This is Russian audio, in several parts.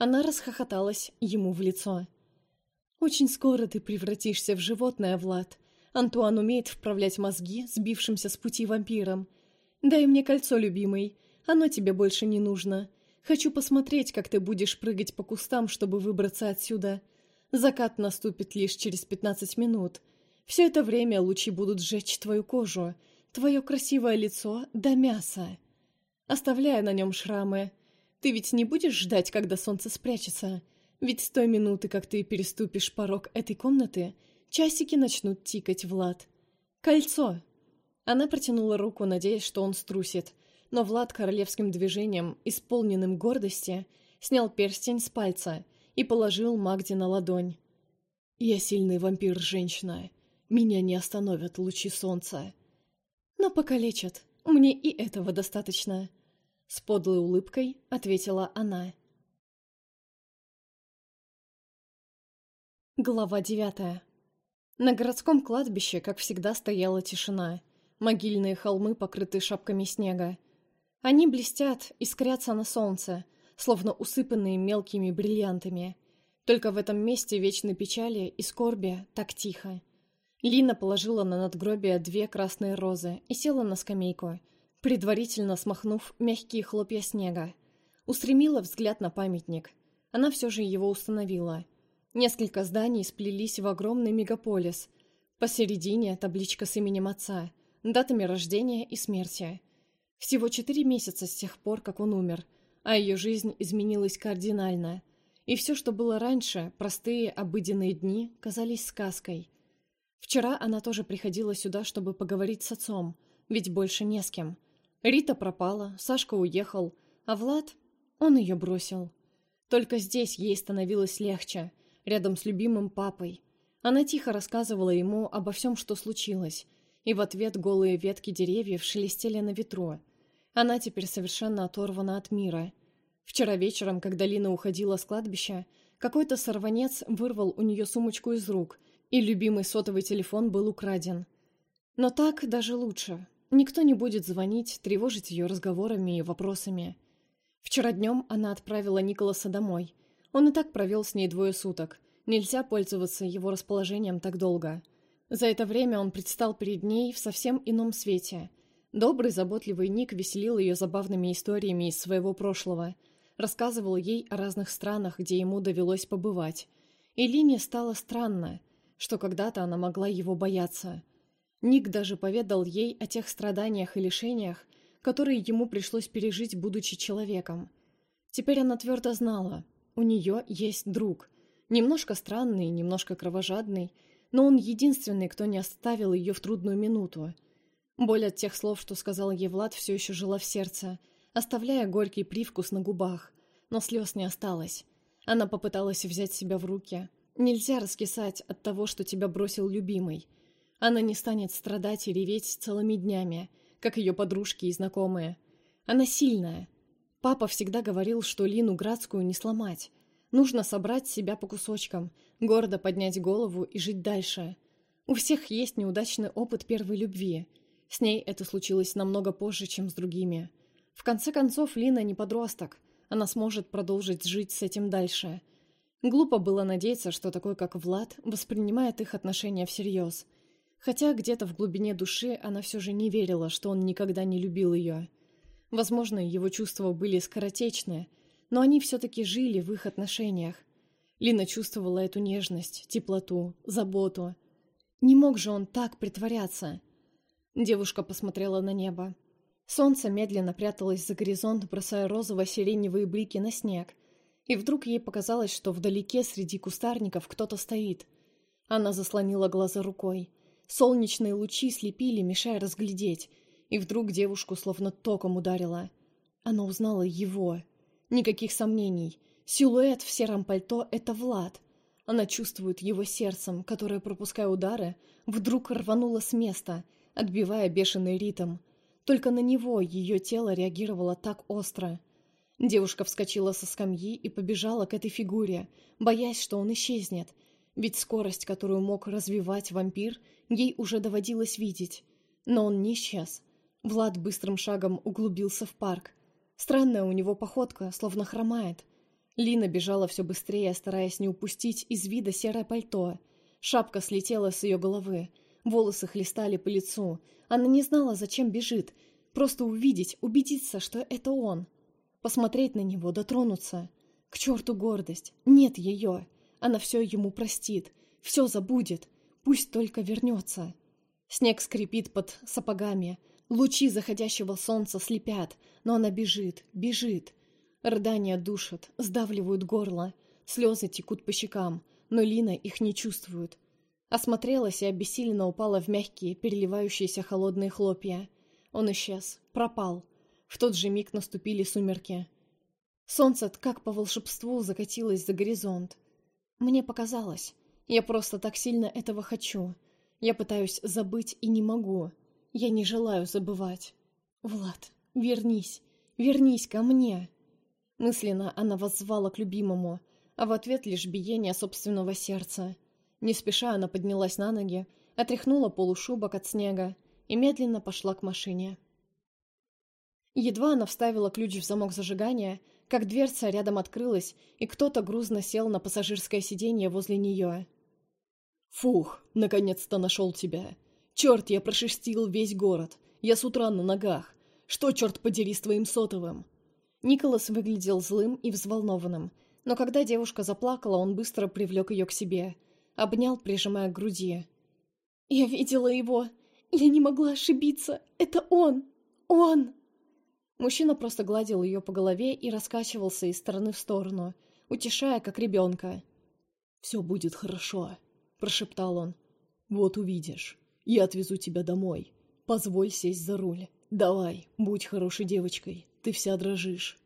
Она расхохоталась ему в лицо. «Очень скоро ты превратишься в животное, Влад. Антуан умеет вправлять мозги сбившимся с пути вампирам. Дай мне кольцо, любимый. Оно тебе больше не нужно. Хочу посмотреть, как ты будешь прыгать по кустам, чтобы выбраться отсюда. Закат наступит лишь через пятнадцать минут. Все это время лучи будут сжечь твою кожу, твое красивое лицо до мяса, оставляя на нем шрамы. Ты ведь не будешь ждать, когда солнце спрячется? Ведь с той минуты, как ты переступишь порог этой комнаты, часики начнут тикать, Влад. Кольцо!» Она протянула руку, надеясь, что он струсит, но Влад королевским движением, исполненным гордости, снял перстень с пальца и положил Магде на ладонь. «Я сильный вампир-женщина. Меня не остановят лучи солнца. Но покалечат. Мне и этого достаточно». С подлой улыбкой ответила она. Глава девятая. На городском кладбище, как всегда, стояла тишина. Могильные холмы покрыты шапками снега. Они блестят, искрятся на солнце, словно усыпанные мелкими бриллиантами. Только в этом месте вечной печали и скорби так тихо. Лина положила на надгробие две красные розы и села на скамейку, предварительно смахнув мягкие хлопья снега. Устремила взгляд на памятник. Она все же его установила. Несколько зданий сплелись в огромный мегаполис. Посередине табличка с именем отца, датами рождения и смерти. Всего четыре месяца с тех пор, как он умер, а ее жизнь изменилась кардинально. И все, что было раньше, простые обыденные дни, казались сказкой. Вчера она тоже приходила сюда, чтобы поговорить с отцом, ведь больше не с кем – Рита пропала, Сашка уехал, а Влад... Он ее бросил. Только здесь ей становилось легче, рядом с любимым папой. Она тихо рассказывала ему обо всем, что случилось, и в ответ голые ветки деревьев шелестели на ветру. Она теперь совершенно оторвана от мира. Вчера вечером, когда Лина уходила с кладбища, какой-то сорванец вырвал у нее сумочку из рук, и любимый сотовый телефон был украден. Но так даже лучше. Никто не будет звонить, тревожить ее разговорами и вопросами. Вчера днем она отправила Николаса домой. Он и так провел с ней двое суток. Нельзя пользоваться его расположением так долго. За это время он предстал перед ней в совсем ином свете. Добрый, заботливый Ник веселил ее забавными историями из своего прошлого. Рассказывал ей о разных странах, где ему довелось побывать. И Лине стало странно, что когда-то она могла его бояться – Ник даже поведал ей о тех страданиях и лишениях, которые ему пришлось пережить, будучи человеком. Теперь она твердо знала, у нее есть друг. Немножко странный, немножко кровожадный, но он единственный, кто не оставил ее в трудную минуту. Боль от тех слов, что сказал ей Влад, все еще жила в сердце, оставляя горький привкус на губах, но слез не осталось. Она попыталась взять себя в руки. Нельзя раскисать от того, что тебя бросил любимый – она не станет страдать и реветь целыми днями, как ее подружки и знакомые. Она сильная. Папа всегда говорил, что Лину Градскую не сломать. Нужно собрать себя по кусочкам, гордо поднять голову и жить дальше. У всех есть неудачный опыт первой любви. С ней это случилось намного позже, чем с другими. В конце концов, Лина не подросток. Она сможет продолжить жить с этим дальше. Глупо было надеяться, что такой, как Влад, воспринимает их отношения всерьез – Хотя где-то в глубине души она все же не верила, что он никогда не любил ее. Возможно, его чувства были скоротечны, но они все-таки жили в их отношениях. Лина чувствовала эту нежность, теплоту, заботу. Не мог же он так притворяться. Девушка посмотрела на небо. Солнце медленно пряталось за горизонт, бросая розово-сиреневые блики на снег. И вдруг ей показалось, что вдалеке среди кустарников кто-то стоит. Она заслонила глаза рукой. Солнечные лучи слепили, мешая разглядеть, и вдруг девушку словно током ударило. Она узнала его. Никаких сомнений. Силуэт в сером пальто — это Влад. Она чувствует его сердцем, которое, пропуская удары, вдруг рвануло с места, отбивая бешеный ритм. Только на него ее тело реагировало так остро. Девушка вскочила со скамьи и побежала к этой фигуре, боясь, что он исчезнет, ведь скорость, которую мог развивать вампир, ей уже доводилось видеть. Но он не исчез. Влад быстрым шагом углубился в парк. Странная у него походка, словно хромает. Лина бежала все быстрее, стараясь не упустить из вида серое пальто. Шапка слетела с ее головы, волосы хлестали по лицу. Она не знала, зачем бежит. Просто увидеть, убедиться, что это он. Посмотреть на него, дотронуться. К черту гордость. Нет ее. Она все ему простит. Все забудет. Пусть только вернется. Снег скрипит под сапогами. Лучи заходящего солнца слепят, но она бежит, бежит. Рыдания душат, сдавливают горло. Слезы текут по щекам, но Лина их не чувствует. Осмотрелась и обессиленно упала в мягкие, переливающиеся холодные хлопья. Он исчез, пропал. В тот же миг наступили сумерки. Солнце, как по волшебству, закатилось за горизонт. Мне показалось. Я просто так сильно этого хочу. Я пытаюсь забыть и не могу. Я не желаю забывать. Влад, вернись. Вернись ко мне. Мысленно она воззвала к любимому, а в ответ лишь биение собственного сердца. Не спеша она поднялась на ноги, отряхнула полушубок от снега и медленно пошла к машине. Едва она вставила ключ в замок зажигания, как дверца рядом открылась, и кто-то грузно сел на пассажирское сиденье возле нее. «Фух, наконец-то нашел тебя. Черт, я прошерстил весь город. Я с утра на ногах. Что, черт подери, с твоим сотовым?» Николас выглядел злым и взволнованным, но когда девушка заплакала, он быстро привлек ее к себе. Обнял, прижимая к груди. «Я видела его. Я не могла ошибиться. Это он! Он!» Мужчина просто гладил ее по голове и раскачивался из стороны в сторону, утешая, как ребенка. «Все будет хорошо», — прошептал он. «Вот увидишь. Я отвезу тебя домой. Позволь сесть за руль. Давай, будь хорошей девочкой. Ты вся дрожишь».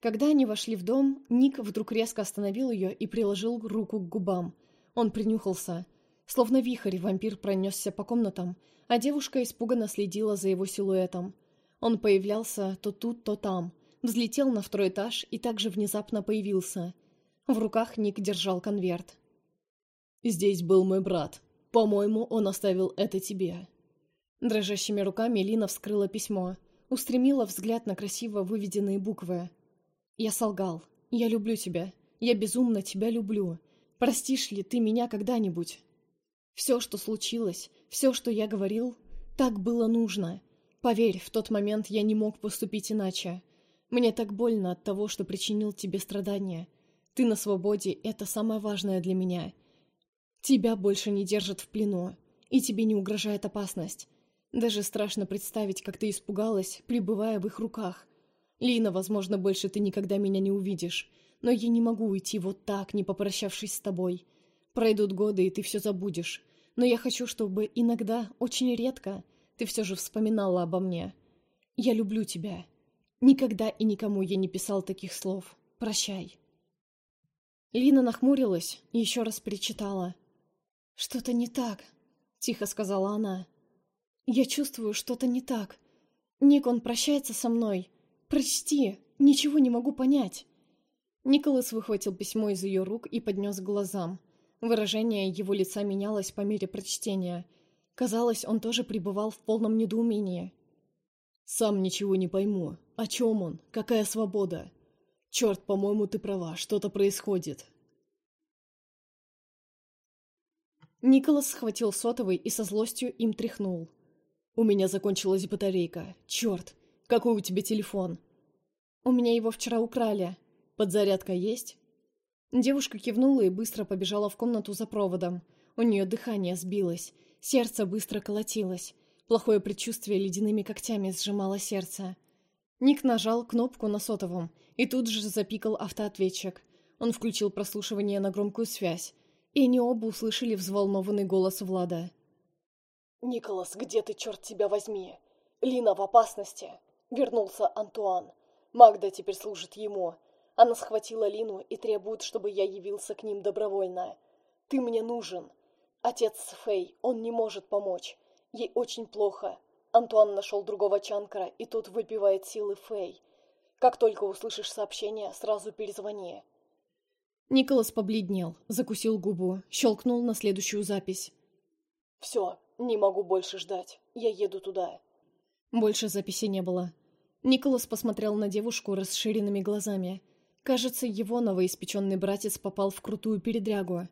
Когда они вошли в дом, Ник вдруг резко остановил ее и приложил руку к губам. Он принюхался. Словно вихрь, вампир пронесся по комнатам, а девушка испуганно следила за его силуэтом — он появлялся то тут, то там, взлетел на второй этаж и также внезапно появился. В руках Ник держал конверт. «Здесь был мой брат. По-моему, он оставил это тебе». Дрожащими руками Лина вскрыла письмо, устремила взгляд на красиво выведенные буквы. «Я солгал. Я люблю тебя. Я безумно тебя люблю. Простишь ли ты меня когда-нибудь?» Все, что случилось, все, что я говорил, так было нужно. Поверь, в тот момент я не мог поступить иначе. Мне так больно от того, что причинил тебе страдания. Ты на свободе — это самое важное для меня. Тебя больше не держат в плену, и тебе не угрожает опасность. Даже страшно представить, как ты испугалась, пребывая в их руках. Лина, возможно, больше ты никогда меня не увидишь, но я не могу уйти вот так, не попрощавшись с тобой. Пройдут годы, и ты все забудешь. Но я хочу, чтобы иногда, очень редко, ты все же вспоминала обо мне. Я люблю тебя. Никогда и никому я не писал таких слов. Прощай. Лина нахмурилась и еще раз перечитала. «Что-то не так», — тихо сказала она. «Я чувствую, что-то не так. Ник, он прощается со мной. Прости, ничего не могу понять». Николас выхватил письмо из ее рук и поднес к глазам. Выражение его лица менялось по мере прочтения — Казалось, он тоже пребывал в полном недоумении. «Сам ничего не пойму. О чем он? Какая свобода? Черт, по-моему, ты права, что-то происходит». Николас схватил сотовый и со злостью им тряхнул. «У меня закончилась батарейка. Черт, какой у тебя телефон?» «У меня его вчера украли. Подзарядка есть?» Девушка кивнула и быстро побежала в комнату за проводом. У нее дыхание сбилось. Сердце быстро колотилось. Плохое предчувствие ледяными когтями сжимало сердце. Ник нажал кнопку на сотовом, и тут же запикал автоответчик. Он включил прослушивание на громкую связь, и они оба услышали взволнованный голос Влада. «Николас, где ты, черт тебя возьми? Лина в опасности!» Вернулся Антуан. Магда теперь служит ему. Она схватила Лину и требует, чтобы я явился к ним добровольно. Ты мне нужен. Отец Фэй, он не может помочь. Ей очень плохо. Антуан нашел другого Чанкара, и тот выпивает силы Фэй. Как только услышишь сообщение, сразу перезвони. Николас побледнел, закусил губу, щелкнул на следующую запись. «Все, не могу больше ждать. Я еду туда». Больше записи не было. Николас посмотрел на девушку расширенными глазами. Кажется, его новоиспеченный братец попал в крутую передрягу.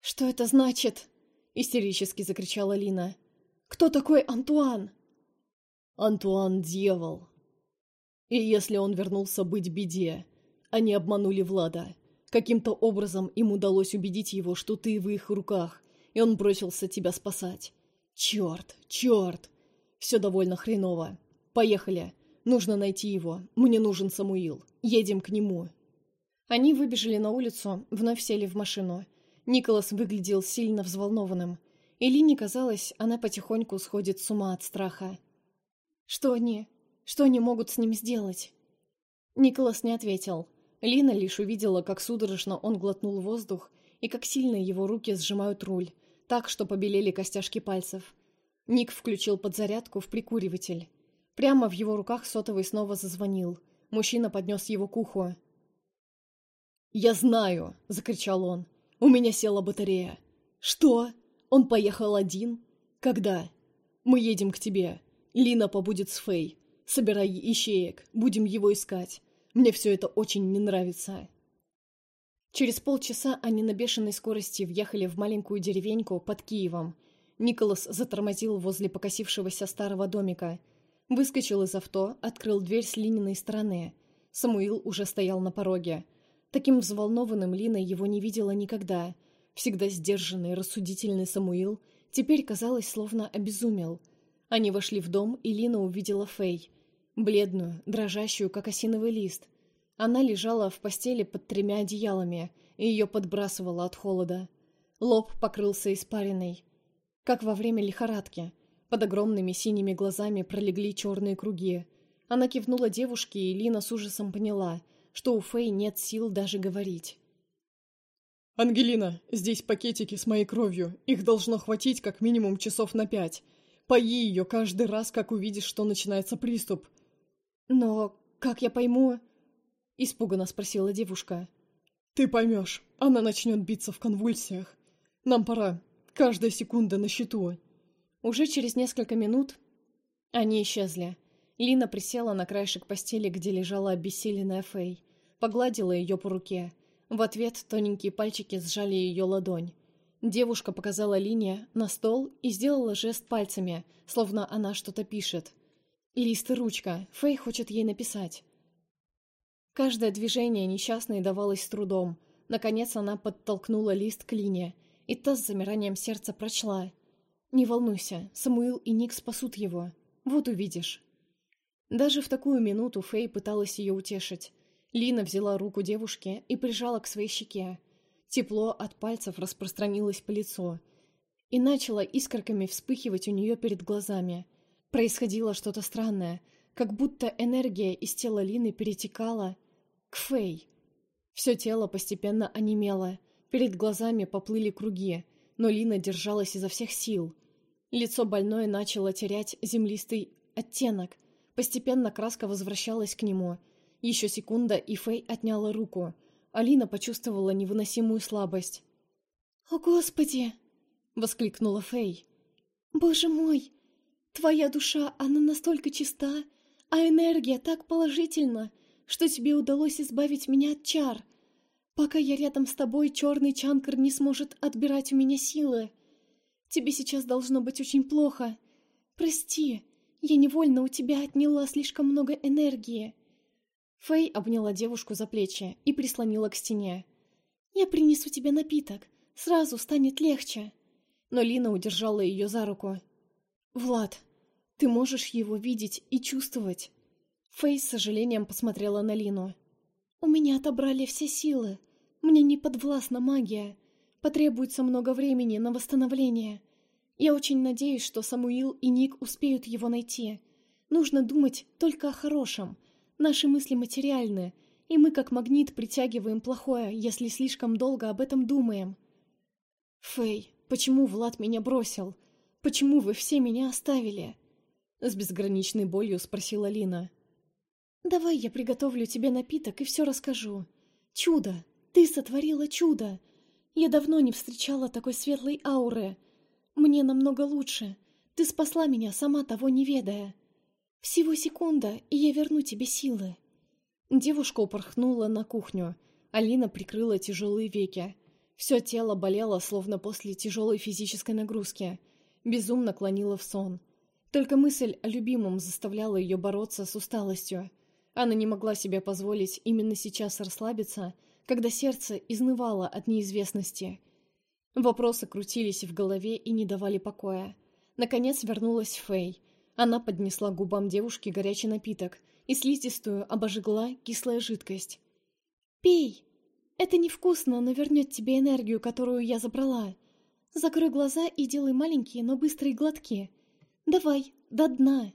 «Что это значит?» — истерически закричала Лина. «Кто такой Антуан?» «Антуан — дьявол. И если он вернулся быть беде, они обманули Влада. Каким-то образом им удалось убедить его, что ты в их руках, и он бросился тебя спасать. Черт, черт! Все довольно хреново. Поехали. Нужно найти его. Мне нужен Самуил. Едем к нему. Они выбежали на улицу, вновь сели в машину. Николас выглядел сильно взволнованным. И Лине казалось, она потихоньку сходит с ума от страха. Что они? Что они могут с ним сделать? Николас не ответил. Лина лишь увидела, как судорожно он глотнул воздух и как сильно его руки сжимают руль, так, что побелели костяшки пальцев. Ник включил подзарядку в прикуриватель. Прямо в его руках сотовый снова зазвонил. Мужчина поднес его к уху. «Я знаю!» — закричал он. «У меня села батарея». «Что? Он поехал один? Когда?» «Мы едем к тебе. Лина побудет с Фей. Собирай ищеек, будем его искать. Мне все это очень не нравится». Через полчаса они на бешеной скорости въехали в маленькую деревеньку под Киевом. Николас затормозил возле покосившегося старого домика. Выскочил из авто, открыл дверь с Лининой стороны. Самуил уже стоял на пороге. Таким взволнованным Лина его не видела никогда. Всегда сдержанный, рассудительный Самуил теперь, казалось, словно обезумел. Они вошли в дом, и Лина увидела Фэй. Бледную, дрожащую, как осиновый лист. Она лежала в постели под тремя одеялами, и ее подбрасывало от холода. Лоб покрылся испариной. Как во время лихорадки. Под огромными синими глазами пролегли черные круги. Она кивнула девушке, и Лина с ужасом поняла, что у Фэй нет сил даже говорить. «Ангелина, здесь пакетики с моей кровью. Их должно хватить как минимум часов на пять. Пои ее каждый раз, как увидишь, что начинается приступ. «Но как я пойму?» — испуганно спросила девушка. «Ты поймешь. Она начнет биться в конвульсиях. Нам пора. Каждая секунда на счету». Уже через несколько минут они исчезли. Лина присела на краешек постели, где лежала обессиленная Фэй. Погладила ее по руке. В ответ тоненькие пальчики сжали ее ладонь. Девушка показала Лине на стол и сделала жест пальцами, словно она что-то пишет. Лист и ручка. Фэй хочет ей написать. Каждое движение несчастной давалось с трудом. Наконец она подтолкнула лист к Лине, и та с замиранием сердца прочла. «Не волнуйся, Самуил и Ник спасут его. Вот увидишь». Даже в такую минуту Фэй пыталась ее утешить. Лина взяла руку девушки и прижала к своей щеке. Тепло от пальцев распространилось по лицу и начало искорками вспыхивать у нее перед глазами – Происходило что-то странное, как будто энергия из тела Лины перетекала к Фэй. Все тело постепенно онемело, перед глазами поплыли круги, но Лина держалась изо всех сил. Лицо больное начало терять землистый оттенок, постепенно краска возвращалась к нему. Еще секунда, и Фэй отняла руку. Алина почувствовала невыносимую слабость. «О, Господи!» — воскликнула Фэй. «Боже мой! Твоя душа, она настолько чиста, а энергия так положительна, что тебе удалось избавить меня от чар. Пока я рядом с тобой, черный чанкар не сможет отбирать у меня силы. Тебе сейчас должно быть очень плохо. Прости, я невольно у тебя отняла слишком много энергии. Фэй обняла девушку за плечи и прислонила к стене. «Я принесу тебе напиток. Сразу станет легче». Но Лина удержала ее за руку. «Влад, ты можешь его видеть и чувствовать». Фэй с сожалением посмотрела на Лину. «У меня отобрали все силы. Мне не подвластна магия. Потребуется много времени на восстановление. Я очень надеюсь, что Самуил и Ник успеют его найти. Нужно думать только о хорошем. Наши мысли материальны, и мы как магнит притягиваем плохое, если слишком долго об этом думаем». «Фэй, почему Влад меня бросил?» Почему вы все меня оставили?» С безграничной болью спросила Лина. «Давай я приготовлю тебе напиток и все расскажу. Чудо! Ты сотворила чудо! Я давно не встречала такой светлой ауры. Мне намного лучше. Ты спасла меня, сама того не ведая. Всего секунда, и я верну тебе силы». Девушка упорхнула на кухню. Алина прикрыла тяжелые веки. Все тело болело, словно после тяжелой физической нагрузки. Безумно клонила в сон. Только мысль о любимом заставляла ее бороться с усталостью. Она не могла себе позволить именно сейчас расслабиться, когда сердце изнывало от неизвестности. Вопросы крутились в голове и не давали покоя. Наконец вернулась Фэй. Она поднесла губам девушки горячий напиток и слизистую обожгла кислая жидкость. «Пей! Это невкусно, но вернет тебе энергию, которую я забрала. Закрой глаза и делай маленькие, но быстрые глотки. Давай, до дна!»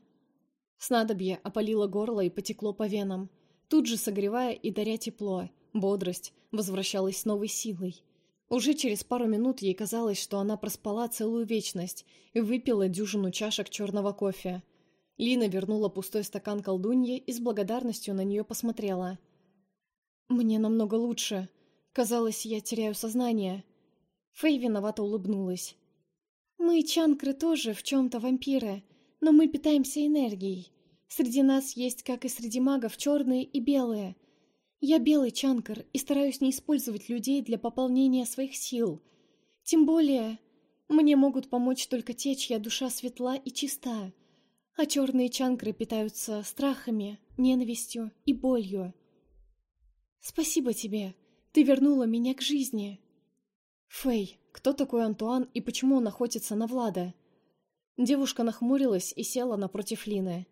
Снадобье опалило горло и потекло по венам, тут же согревая и даря тепло, бодрость возвращалась с новой силой. Уже через пару минут ей казалось, что она проспала целую вечность и выпила дюжину чашек черного кофе. Лина вернула пустой стакан колдунье и с благодарностью на нее посмотрела. «Мне намного лучше. Казалось, я теряю сознание». Фэй виновато улыбнулась. «Мы, чанкры, тоже в чем-то вампиры но мы питаемся энергией. Среди нас есть, как и среди магов, черные и белые. Я белый чанкар и стараюсь не использовать людей для пополнения своих сил. Тем более, мне могут помочь только те, чья душа светла и чиста. А черные чанкры питаются страхами, ненавистью и болью. Спасибо тебе. Ты вернула меня к жизни. Фэй, кто такой Антуан и почему он охотится на Влада? Девушка нахмурилась и села напротив Лины.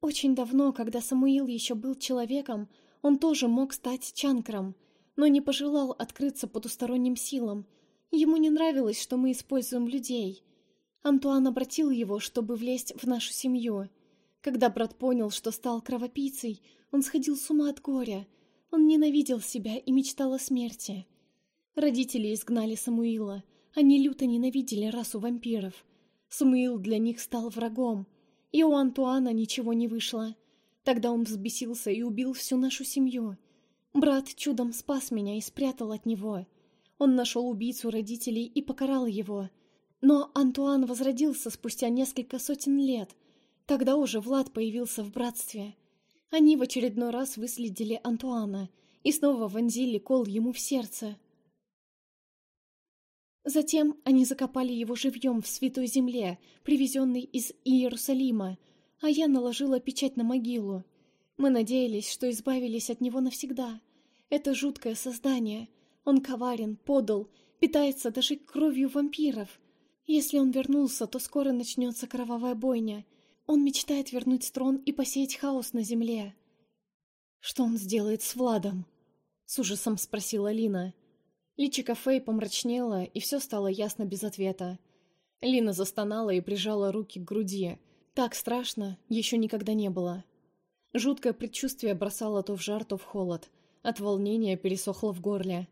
Очень давно, когда Самуил еще был человеком, он тоже мог стать чанкром, но не пожелал открыться потусторонним силам. Ему не нравилось, что мы используем людей. Антуан обратил его, чтобы влезть в нашу семью. Когда брат понял, что стал кровопийцей, он сходил с ума от горя. Он ненавидел себя и мечтал о смерти. Родители изгнали Самуила. Они люто ненавидели расу вампиров. Самуил для них стал врагом, и у Антуана ничего не вышло. Тогда он взбесился и убил всю нашу семью. Брат чудом спас меня и спрятал от него. Он нашел убийцу родителей и покарал его. Но Антуан возродился спустя несколько сотен лет. Тогда уже Влад появился в братстве. Они в очередной раз выследили Антуана и снова вонзили кол ему в сердце. Затем они закопали его живьем в святой земле, привезенной из Иерусалима, а я наложила печать на могилу. Мы надеялись, что избавились от него навсегда. Это жуткое создание. Он коварен, подал, питается даже кровью вампиров. Если он вернулся, то скоро начнется кровавая бойня. Он мечтает вернуть трон и посеять хаос на земле. «Что он сделает с Владом?» — с ужасом спросила Лина. Личико Фэй помрачнело, и все стало ясно без ответа. Лина застонала и прижала руки к груди. Так страшно еще никогда не было. Жуткое предчувствие бросало то в жар, то в холод. От волнения пересохло в горле.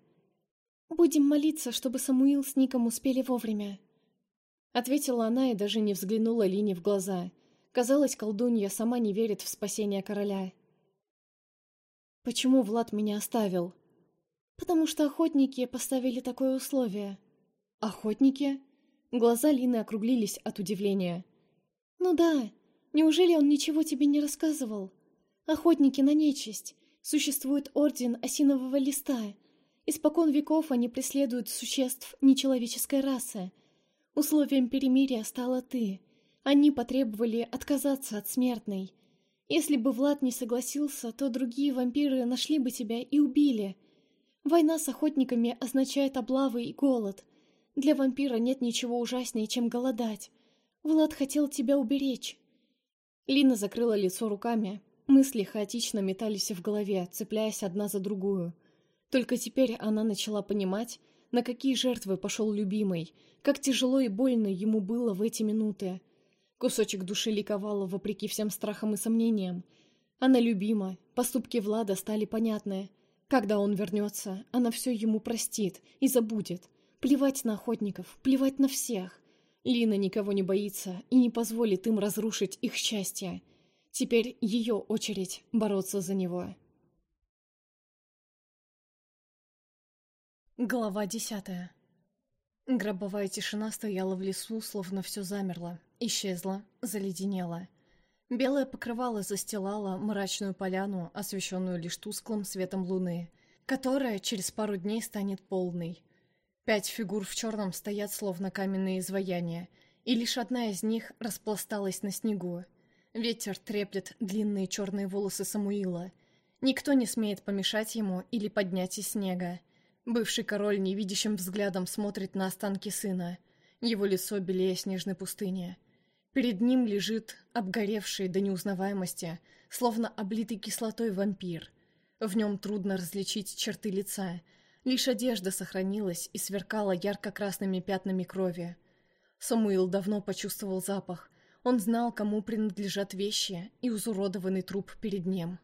«Будем молиться, чтобы Самуил с Ником успели вовремя», — ответила она и даже не взглянула Лине в глаза. Казалось, колдунья сама не верит в спасение короля. «Почему Влад меня оставил?» «Потому что охотники поставили такое условие». «Охотники?» Глаза Лины округлились от удивления. «Ну да. Неужели он ничего тебе не рассказывал? Охотники на нечисть. Существует орден осинового листа. Испокон веков они преследуют существ нечеловеческой расы. Условием перемирия стала ты. Они потребовали отказаться от смертной. Если бы Влад не согласился, то другие вампиры нашли бы тебя и убили. Война с охотниками означает облавы и голод. Для вампира нет ничего ужаснее, чем голодать. Влад хотел тебя уберечь. Лина закрыла лицо руками. Мысли хаотично метались в голове, цепляясь одна за другую. Только теперь она начала понимать, на какие жертвы пошел любимый, как тяжело и больно ему было в эти минуты. Кусочек души ликовала вопреки всем страхам и сомнениям. Она любима, поступки Влада стали понятны. Когда он вернется, она все ему простит и забудет. Плевать на охотников, плевать на всех. Лина никого не боится и не позволит им разрушить их счастье. Теперь ее очередь бороться за него. Глава десятая Гробовая тишина стояла в лесу, словно все замерло, исчезло, заледенело. Белое покрывало застилало мрачную поляну, освещенную лишь тусклым светом луны, которая через пару дней станет полной. Пять фигур в черном стоят словно каменные изваяния, и лишь одна из них распласталась на снегу. Ветер треплет длинные черные волосы Самуила. Никто не смеет помешать ему или поднять из снега. Бывший король невидящим взглядом смотрит на останки сына. Его лицо белее снежной пустыни. Перед ним лежит обгоревший до неузнаваемости, словно облитый кислотой вампир. В нем трудно различить черты лица — Лишь одежда сохранилась и сверкала ярко-красными пятнами крови. Самуил давно почувствовал запах. Он знал, кому принадлежат вещи и изуродованный труп перед ним.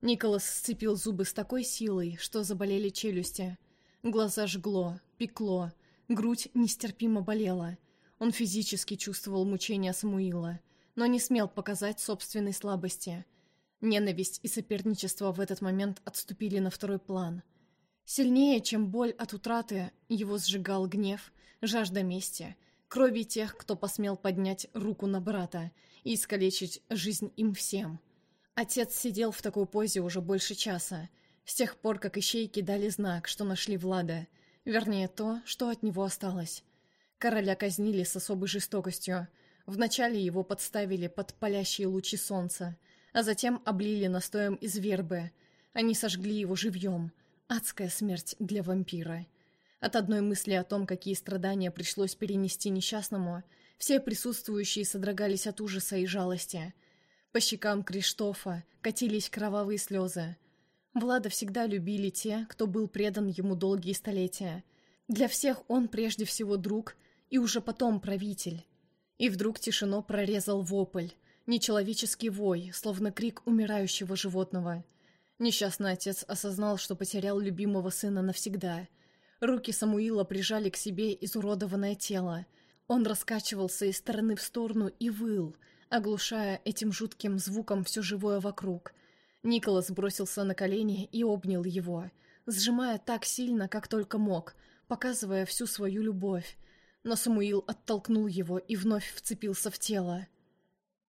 Николас сцепил зубы с такой силой, что заболели челюсти. Глаза жгло, пекло, грудь нестерпимо болела. Он физически чувствовал мучения Самуила, но не смел показать собственной слабости. Ненависть и соперничество в этот момент отступили на второй план – Сильнее, чем боль от утраты, его сжигал гнев, жажда мести, крови тех, кто посмел поднять руку на брата и искалечить жизнь им всем. Отец сидел в такой позе уже больше часа, с тех пор, как ищейки дали знак, что нашли Влада, вернее то, что от него осталось. Короля казнили с особой жестокостью. Вначале его подставили под палящие лучи солнца, а затем облили настоем из вербы. Они сожгли его живьем — Адская смерть для вампира. От одной мысли о том, какие страдания пришлось перенести несчастному, все присутствующие содрогались от ужаса и жалости. По щекам Криштофа катились кровавые слезы. Влада всегда любили те, кто был предан ему долгие столетия. Для всех он прежде всего друг и уже потом правитель. И вдруг тишину прорезал вопль, нечеловеческий вой, словно крик умирающего животного — Несчастный отец осознал, что потерял любимого сына навсегда. Руки Самуила прижали к себе изуродованное тело. Он раскачивался из стороны в сторону и выл, оглушая этим жутким звуком все живое вокруг. Николас бросился на колени и обнял его, сжимая так сильно, как только мог, показывая всю свою любовь. Но Самуил оттолкнул его и вновь вцепился в тело.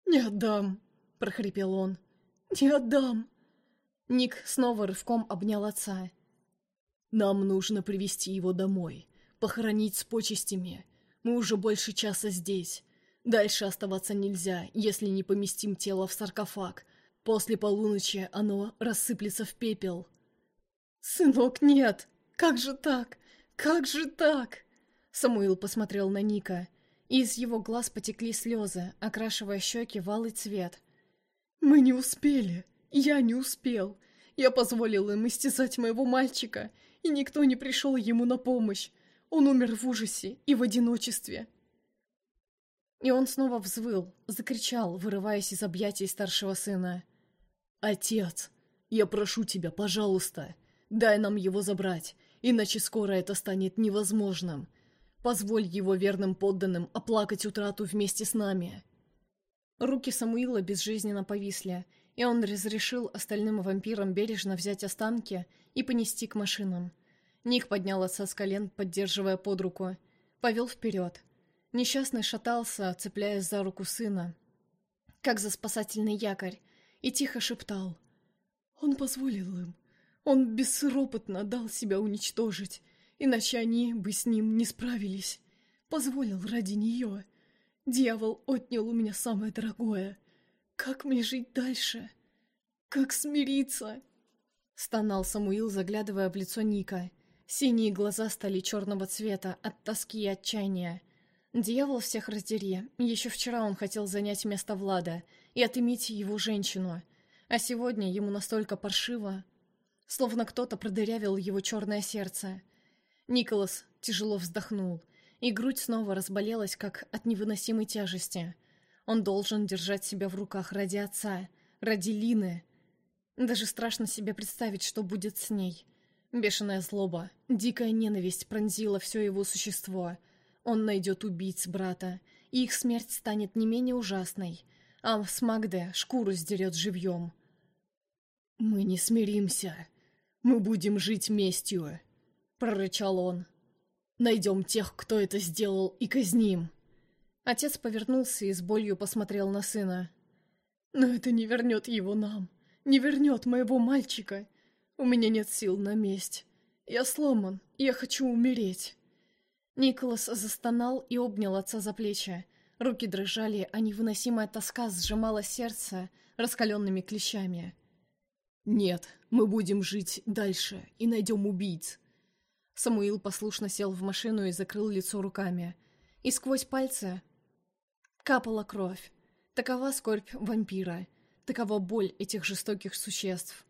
«Не отдам!» — прохрипел он. «Не отдам!» Ник снова рывком обнял отца. «Нам нужно привести его домой, похоронить с почестями. Мы уже больше часа здесь. Дальше оставаться нельзя, если не поместим тело в саркофаг. После полуночи оно рассыплется в пепел». «Сынок, нет! Как же так? Как же так?» Самуил посмотрел на Ника, и из его глаз потекли слезы, окрашивая щеки в алый цвет. «Мы не успели!» Я не успел. Я позволил им истязать моего мальчика, и никто не пришел ему на помощь. Он умер в ужасе и в одиночестве. И он снова взвыл, закричал, вырываясь из объятий старшего сына. «Отец, я прошу тебя, пожалуйста, дай нам его забрать, иначе скоро это станет невозможным. Позволь его верным подданным оплакать утрату вместе с нами». Руки Самуила безжизненно повисли, и он разрешил остальным вампирам бережно взять останки и понести к машинам. Ник поднял отца с колен, поддерживая под руку. Повел вперед. Несчастный шатался, цепляясь за руку сына, как за спасательный якорь, и тихо шептал. «Он позволил им. Он бесропотно дал себя уничтожить, иначе они бы с ним не справились. Позволил ради нее. Дьявол отнял у меня самое дорогое — как мне жить дальше? Как смириться? Стонал Самуил, заглядывая в лицо Ника. Синие глаза стали черного цвета от тоски и отчаяния. Дьявол всех раздери. Еще вчера он хотел занять место Влада и отыметь его женщину. А сегодня ему настолько паршиво, словно кто-то продырявил его черное сердце. Николас тяжело вздохнул, и грудь снова разболелась, как от невыносимой тяжести. Он должен держать себя в руках ради отца, ради Лины. Даже страшно себе представить, что будет с ней. Бешеная злоба, дикая ненависть пронзила все его существо. Он найдет убийц брата, и их смерть станет не менее ужасной, а с Магде шкуру сдерет живьем. «Мы не смиримся. Мы будем жить местью», — прорычал он. «Найдем тех, кто это сделал, и казним». Отец повернулся и с болью посмотрел на сына. Но это не вернет его нам, не вернет моего мальчика. У меня нет сил на месть. Я сломан, я хочу умереть. Николас застонал и обнял отца за плечи. Руки дрожали, а невыносимая тоска сжимала сердце раскаленными клещами. «Нет, мы будем жить дальше и найдем убийц». Самуил послушно сел в машину и закрыл лицо руками. И сквозь пальцы капала кровь. Такова скорбь вампира. Такова боль этих жестоких существ.